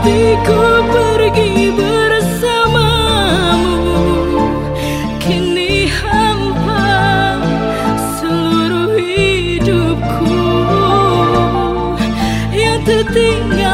hatiku pergi bersamamu. Kini hampa seluruh hidupku. Yang tertinggal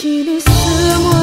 キリス